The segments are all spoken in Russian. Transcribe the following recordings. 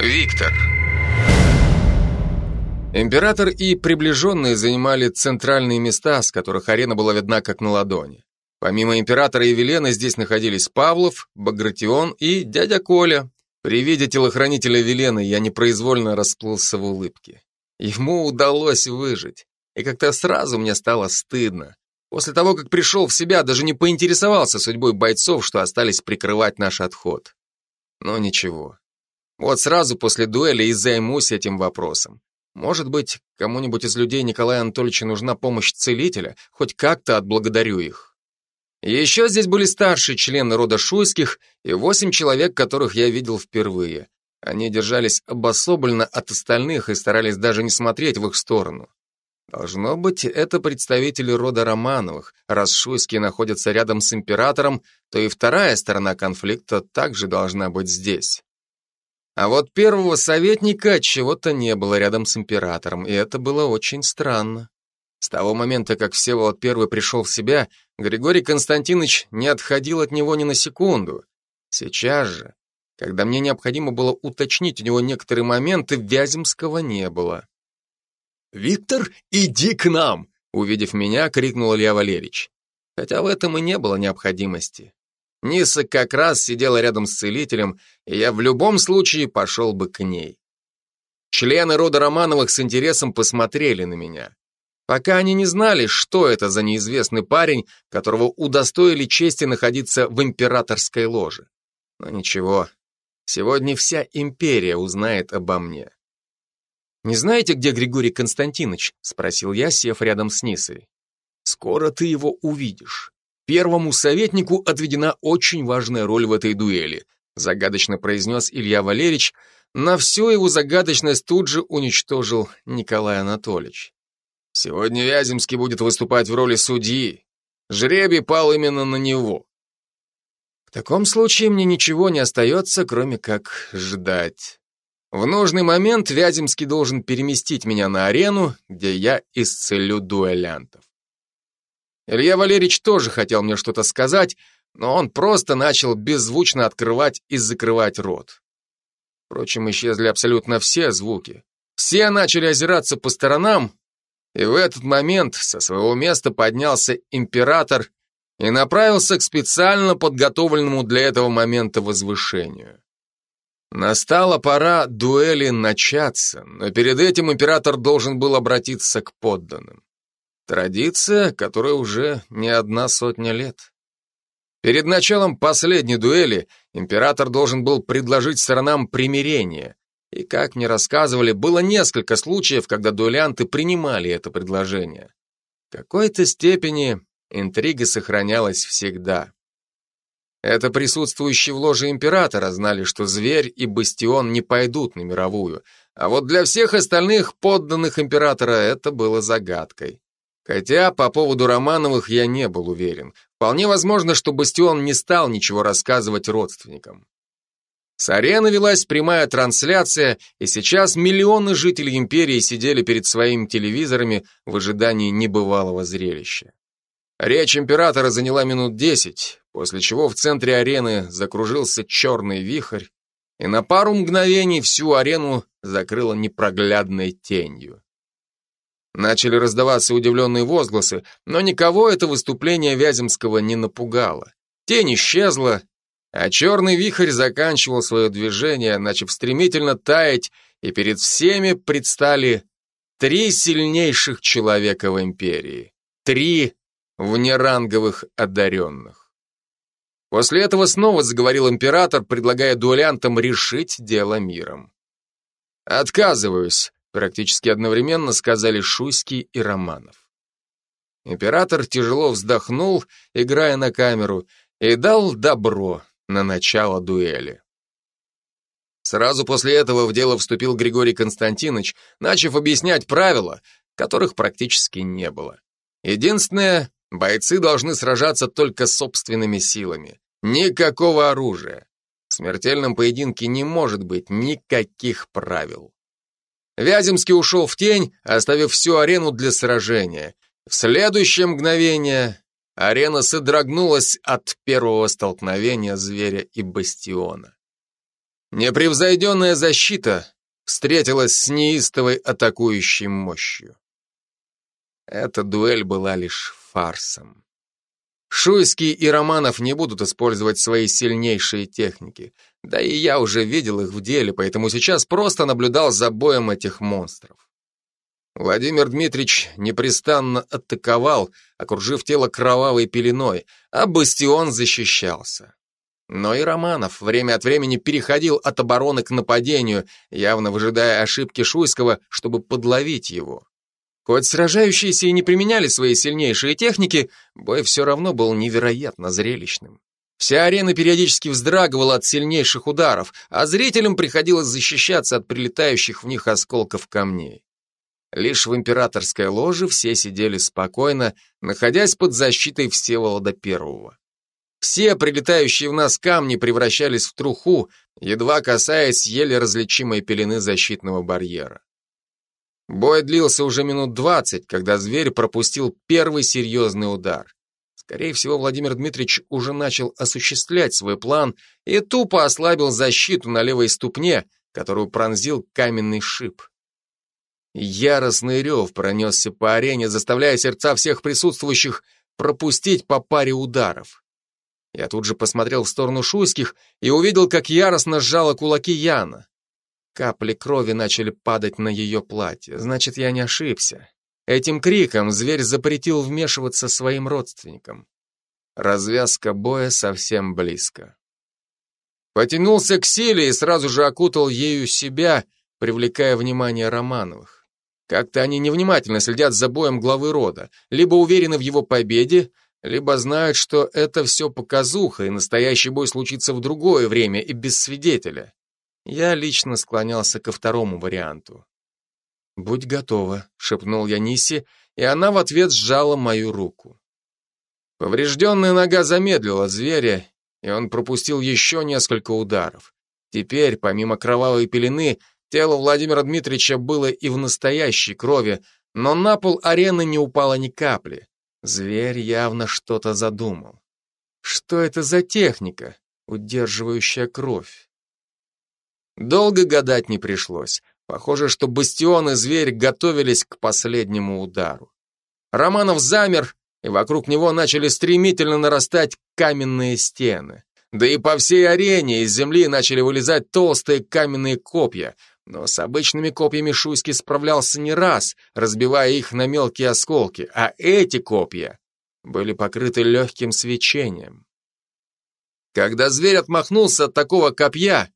Виктор. Император и приближенные занимали центральные места, с которых арена была видна как на ладони. Помимо императора и Велены здесь находились Павлов, Багратион и дядя Коля. При виде телохранителя Велены я непроизвольно расплылся в улыбке. Ему удалось выжить, и как-то сразу мне стало стыдно. После того, как пришел в себя, даже не поинтересовался судьбой бойцов, что остались прикрывать наш отход. Но ничего. Вот сразу после дуэли и займусь этим вопросом. Может быть, кому-нибудь из людей Николая Анатольевича нужна помощь целителя, хоть как-то отблагодарю их. Еще здесь были старшие члены рода Шуйских и восемь человек, которых я видел впервые. Они держались обособленно от остальных и старались даже не смотреть в их сторону. Должно быть, это представители рода Романовых. Раз Шуйские находятся рядом с императором, то и вторая сторона конфликта также должна быть здесь. А вот первого советника чего-то не было рядом с императором, и это было очень странно. С того момента, как Всеволод первый пришел в себя, Григорий Константинович не отходил от него ни на секунду. Сейчас же, когда мне необходимо было уточнить у него некоторые моменты, Вяземского не было. «Виктор, иди к нам!» Увидев меня, крикнул Илья Валерьевич. Хотя в этом и не было необходимости. Ниса как раз сидела рядом с целителем, и я в любом случае пошел бы к ней. Члены рода Романовых с интересом посмотрели на меня. Пока они не знали, что это за неизвестный парень, которого удостоили чести находиться в императорской ложе. Но ничего, сегодня вся империя узнает обо мне. «Не знаете, где Григорий Константинович?» — спросил я, сев рядом с Нисой. «Скоро ты его увидишь. Первому советнику отведена очень важная роль в этой дуэли, загадочно произнес Илья Валерьевич, на всю его загадочность тут же уничтожил Николай Анатольевич. Сегодня Вяземский будет выступать в роли судьи. Жребий пал именно на него. В таком случае мне ничего не остается, кроме как ждать. В нужный момент Вяземский должен переместить меня на арену, где я исцелю дуэлянтов. Илья Валерьевич тоже хотел мне что-то сказать, но он просто начал беззвучно открывать и закрывать рот. Впрочем, исчезли абсолютно все звуки. Все начали озираться по сторонам, и в этот момент со своего места поднялся император и направился к специально подготовленному для этого момента возвышению. Настала пора дуэли начаться, но перед этим император должен был обратиться к подданным. Традиция, которая уже не одна сотня лет. Перед началом последней дуэли император должен был предложить сторонам примирение. И, как мне рассказывали, было несколько случаев, когда дуэлянты принимали это предложение. В какой-то степени интрига сохранялась всегда. Это присутствующие в ложе императора знали, что зверь и бастион не пойдут на мировую, а вот для всех остальных подданных императора это было загадкой. Хотя по поводу Романовых я не был уверен. Вполне возможно, что Бастион не стал ничего рассказывать родственникам. С арены велась прямая трансляция, и сейчас миллионы жителей империи сидели перед своими телевизорами в ожидании небывалого зрелища. Речь императора заняла минут десять, после чего в центре арены закружился черный вихрь, и на пару мгновений всю арену закрыло непроглядной тенью. Начали раздаваться удивленные возгласы, но никого это выступление Вяземского не напугало. Тень исчезла, а черный вихрь заканчивал свое движение, начав стремительно таять, и перед всеми предстали три сильнейших человека в империи. Три внеранговых одаренных. После этого снова заговорил император, предлагая дуэлянтам решить дело миром. «Отказываюсь», Практически одновременно сказали Шуйский и Романов. Император тяжело вздохнул, играя на камеру, и дал добро на начало дуэли. Сразу после этого в дело вступил Григорий Константинович, начав объяснять правила, которых практически не было. Единственное, бойцы должны сражаться только собственными силами. Никакого оружия. В смертельном поединке не может быть никаких правил. Вяземский ушел в тень, оставив всю арену для сражения. В следующее мгновение арена содрогнулась от первого столкновения зверя и бастиона. Непревзойденная защита встретилась с неистовой атакующей мощью. Эта дуэль была лишь фарсом. Шуйский и Романов не будут использовать свои сильнейшие техники. Да и я уже видел их в деле, поэтому сейчас просто наблюдал за боем этих монстров. Владимир Дмитриевич непрестанно атаковал, окружив тело кровавой пеленой, а Бастион защищался. Но и Романов время от времени переходил от обороны к нападению, явно выжидая ошибки Шуйского, чтобы подловить его. Хоть сражающиеся и не применяли свои сильнейшие техники, бой все равно был невероятно зрелищным. Вся арена периодически вздрагивала от сильнейших ударов, а зрителям приходилось защищаться от прилетающих в них осколков камней. Лишь в императорской ложе все сидели спокойно, находясь под защитой Всеволода Первого. Все прилетающие в нас камни превращались в труху, едва касаясь еле различимой пелены защитного барьера. Бой длился уже минут двадцать, когда зверь пропустил первый серьезный удар. Скорее всего, Владимир Дмитриевич уже начал осуществлять свой план и тупо ослабил защиту на левой ступне, которую пронзил каменный шип. Яростный рев пронесся по арене, заставляя сердца всех присутствующих пропустить по паре ударов. Я тут же посмотрел в сторону Шуйских и увидел, как яростно сжала кулаки Яна. Капли крови начали падать на ее платье. Значит, я не ошибся. Этим криком зверь запретил вмешиваться своим родственникам. Развязка боя совсем близко. Потянулся к силе и сразу же окутал ею себя, привлекая внимание Романовых. Как-то они невнимательно следят за боем главы рода, либо уверены в его победе, либо знают, что это все показуха, и настоящий бой случится в другое время и без свидетеля. Я лично склонялся ко второму варианту. «Будь готова», — шепнул я Нисе, и она в ответ сжала мою руку. Поврежденная нога замедлила зверя, и он пропустил еще несколько ударов. Теперь, помимо кровавой пелены, тело Владимира Дмитриевича было и в настоящей крови, но на пол арены не упало ни капли. Зверь явно что-то задумал. Что это за техника, удерживающая кровь? Долго гадать не пришлось. Похоже, что Бастион и Зверь готовились к последнему удару. Романов замер, и вокруг него начали стремительно нарастать каменные стены. Да и по всей арене из земли начали вылезать толстые каменные копья, но с обычными копьями Шуйский справлялся не раз, разбивая их на мелкие осколки, а эти копья были покрыты легким свечением. Когда зверь отмахнулся от такого копья,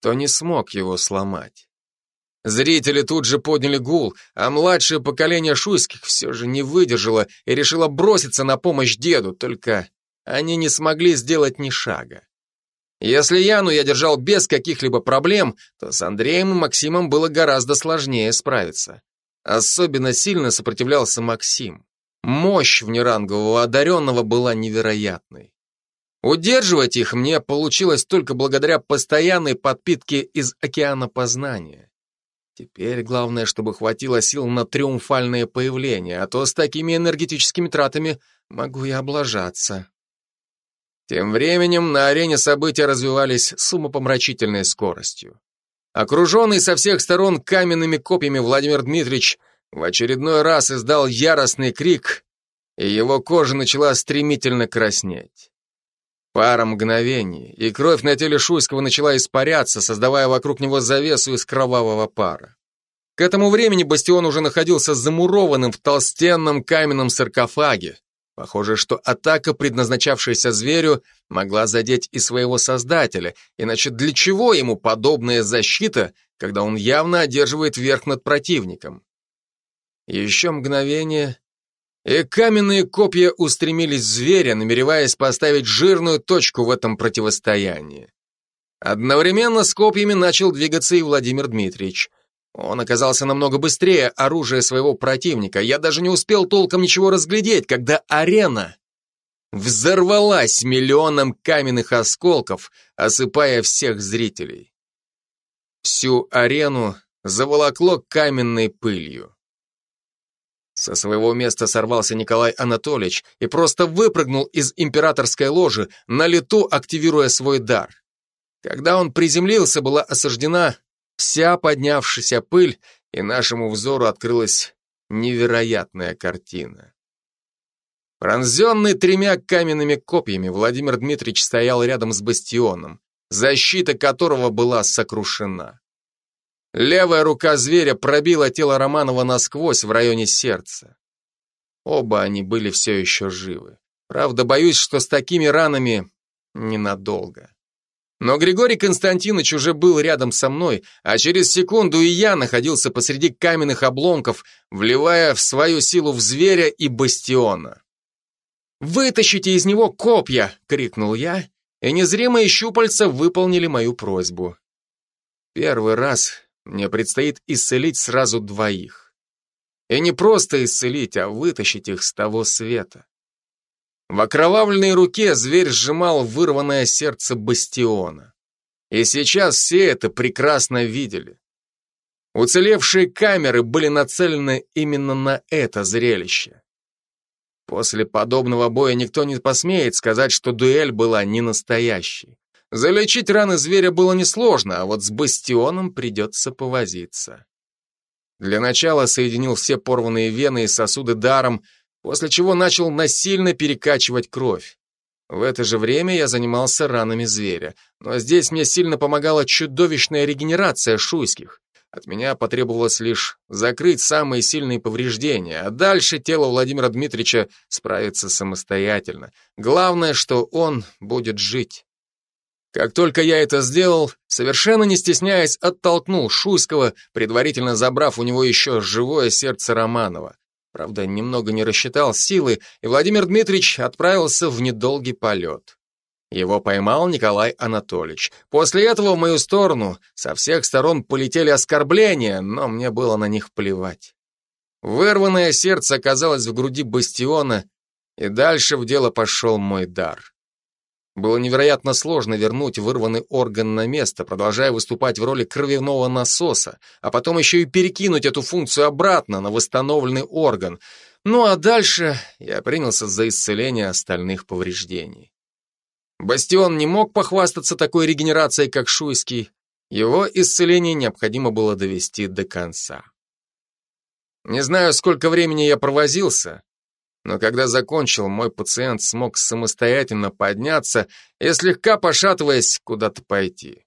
то не смог его сломать. Зрители тут же подняли гул, а младшее поколение шуйских все же не выдержало и решило броситься на помощь деду, только они не смогли сделать ни шага. Если Яну я держал без каких-либо проблем, то с Андреем и Максимом было гораздо сложнее справиться. Особенно сильно сопротивлялся Максим. Мощь внерангового одаренного была невероятной. Удерживать их мне получилось только благодаря постоянной подпитке из океана познания. Теперь главное, чтобы хватило сил на триумфальное появление, а то с такими энергетическими тратами могу и облажаться. Тем временем на арене события развивались с умопомрачительной скоростью. Окруженный со всех сторон каменными копьями Владимир Дмитриевич в очередной раз издал яростный крик, и его кожа начала стремительно краснеть. Пара мгновений, и кровь на теле Шуйского начала испаряться, создавая вокруг него завесу из кровавого пара. К этому времени бастион уже находился замурованным в толстенном каменном саркофаге, Похоже, что атака, предназначавшаяся зверю, могла задеть и своего создателя, иначе для чего ему подобная защита, когда он явно одерживает верх над противником? Еще мгновение, и каменные копья устремились в зверя, намереваясь поставить жирную точку в этом противостоянии. Одновременно с копьями начал двигаться и Владимир Дмитриевич. Он оказался намного быстрее оружия своего противника. Я даже не успел толком ничего разглядеть, когда арена взорвалась миллионом каменных осколков, осыпая всех зрителей. Всю арену заволокло каменной пылью. Со своего места сорвался Николай Анатольевич и просто выпрыгнул из императорской ложи, на лету активируя свой дар. Когда он приземлился, была осаждена вся поднявшаяся пыль, и нашему взору открылась невероятная картина. Пронзенный тремя каменными копьями, Владимир Дмитриевич стоял рядом с бастионом, защита которого была сокрушена. Левая рука зверя пробила тело Романова насквозь в районе сердца. Оба они были все еще живы. Правда, боюсь, что с такими ранами ненадолго. Но Григорий Константинович уже был рядом со мной, а через секунду и я находился посреди каменных обломков, вливая в свою силу в зверя и бастиона. «Вытащите из него копья!» — крикнул я, и незримые щупальца выполнили мою просьбу. Первый раз мне предстоит исцелить сразу двоих. И не просто исцелить, а вытащить их с того света. В окровавленной руке зверь сжимал вырванное сердце бастиона. И сейчас все это прекрасно видели. Уцелевшие камеры были нацелены именно на это зрелище. После подобного боя никто не посмеет сказать, что дуэль была не настоящей. Залечить раны зверя было несложно, а вот с бастионом придется повозиться. Для начала соединил все порванные вены и сосуды даром, после чего начал насильно перекачивать кровь. В это же время я занимался ранами зверя, но здесь мне сильно помогала чудовищная регенерация шуйских. От меня потребовалось лишь закрыть самые сильные повреждения, а дальше тело Владимира Дмитриевича справится самостоятельно. Главное, что он будет жить. Как только я это сделал, совершенно не стесняясь, оттолкнул Шуйского, предварительно забрав у него еще живое сердце Романова. Правда, немного не рассчитал силы, и Владимир Дмитриевич отправился в недолгий полет. Его поймал Николай Анатольевич. После этого в мою сторону со всех сторон полетели оскорбления, но мне было на них плевать. Вырванное сердце оказалось в груди бастиона, и дальше в дело пошел мой дар. Было невероятно сложно вернуть вырванный орган на место, продолжая выступать в роли кровяного насоса, а потом еще и перекинуть эту функцию обратно на восстановленный орган. Ну а дальше я принялся за исцеление остальных повреждений. Бастион не мог похвастаться такой регенерацией, как Шуйский. Его исцеление необходимо было довести до конца. Не знаю, сколько времени я провозился, но когда закончил, мой пациент смог самостоятельно подняться и, слегка пошатываясь, куда-то пойти.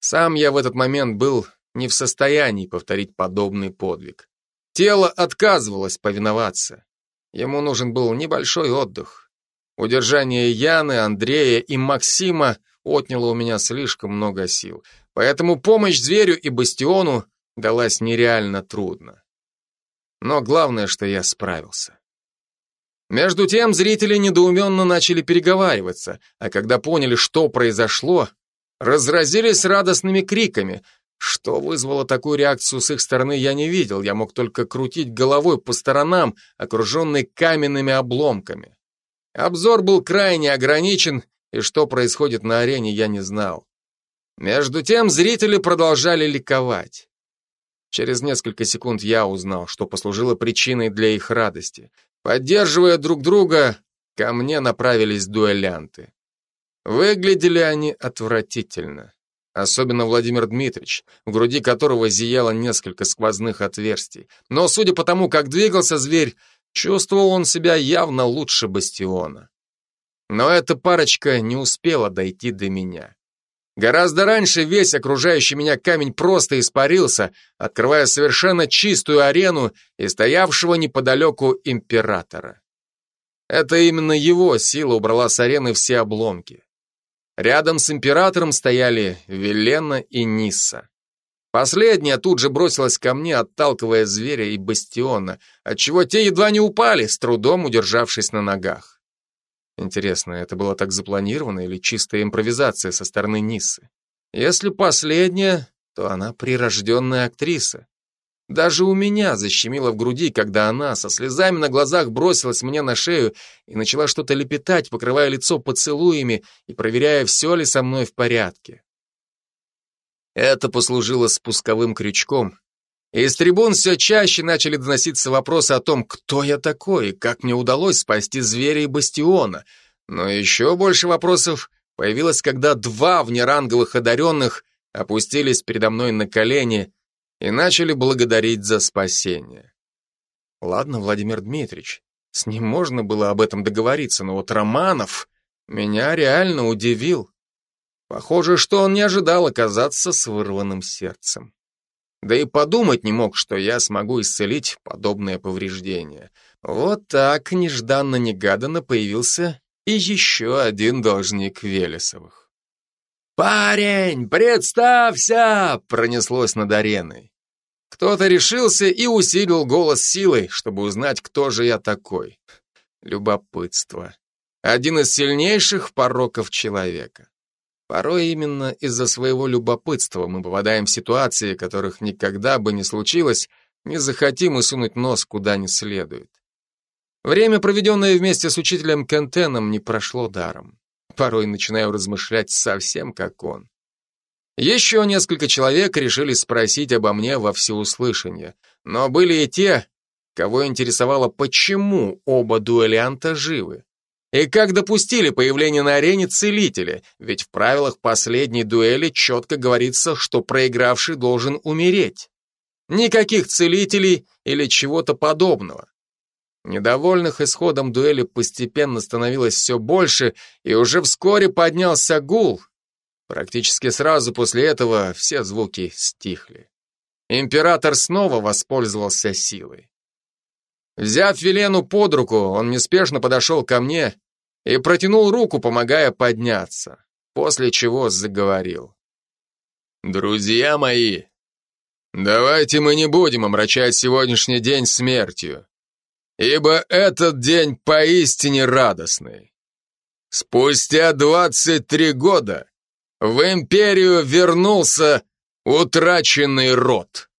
Сам я в этот момент был не в состоянии повторить подобный подвиг. Тело отказывалось повиноваться. Ему нужен был небольшой отдых. Удержание Яны, Андрея и Максима отняло у меня слишком много сил, поэтому помощь зверю и бастиону далась нереально трудно. Но главное, что я справился. Между тем зрители недоуменно начали переговариваться, а когда поняли, что произошло, разразились радостными криками. Что вызвало такую реакцию с их стороны, я не видел, я мог только крутить головой по сторонам, окруженный каменными обломками. Обзор был крайне ограничен, и что происходит на арене, я не знал. Между тем зрители продолжали ликовать. Через несколько секунд я узнал, что послужило причиной для их радости. Поддерживая друг друга, ко мне направились дуэлянты. Выглядели они отвратительно. Особенно Владимир Дмитриевич, в груди которого зияло несколько сквозных отверстий. Но судя по тому, как двигался зверь, чувствовал он себя явно лучше бастиона. Но эта парочка не успела дойти до меня. Гораздо раньше весь окружающий меня камень просто испарился, открывая совершенно чистую арену и стоявшего неподалеку императора. Это именно его сила убрала с арены все обломки. Рядом с императором стояли Велена и Нисса. Последняя тут же бросилась ко мне, отталкивая зверя и бастиона, отчего те едва не упали, с трудом удержавшись на ногах. Интересно, это было так запланировано или чистая импровизация со стороны Ниссы? Если последняя, то она прирожденная актриса. Даже у меня защемило в груди, когда она со слезами на глазах бросилась мне на шею и начала что-то лепетать, покрывая лицо поцелуями и проверяя, все ли со мной в порядке. Это послужило спусковым крючком, из трибун все чаще начали доноситься вопросы о том, кто я такой как мне удалось спасти зверя и бастиона. Но еще больше вопросов появилась, когда два внеранговых одаренных опустились передо мной на колени и начали благодарить за спасение. Ладно, Владимир Дмитриевич, с ним можно было об этом договориться, но вот Романов меня реально удивил. Похоже, что он не ожидал оказаться с вырванным сердцем. Да и подумать не мог, что я смогу исцелить подобное повреждение. Вот так нежданно-негаданно появился и еще один должник Велесовых. «Парень, представься!» — пронеслось над ареной. Кто-то решился и усилил голос силой, чтобы узнать, кто же я такой. Любопытство. Один из сильнейших пороков человека. Порой именно из-за своего любопытства мы попадаем в ситуации, которых никогда бы не случилось, не захотим и сунуть нос куда не следует. Время, проведенное вместе с учителем Кентеном, не прошло даром. Порой начинаю размышлять совсем как он. Еще несколько человек решили спросить обо мне во всеуслышание, но были и те, кого интересовало, почему оба дуэлянта живы. И как допустили появление на арене целителя, ведь в правилах последней дуэли четко говорится, что проигравший должен умереть. Никаких целителей или чего-то подобного. Недовольных исходом дуэли постепенно становилось все больше, и уже вскоре поднялся гул, Практически сразу после этого все звуки стихли. Император снова воспользовался силой. Взяв Велену под руку, он неспешно подошел ко мне и протянул руку, помогая подняться, после чего заговорил. «Друзья мои, давайте мы не будем омрачать сегодняшний день смертью, ибо этот день поистине радостный. Спустя 23 года в империю вернулся утраченный род.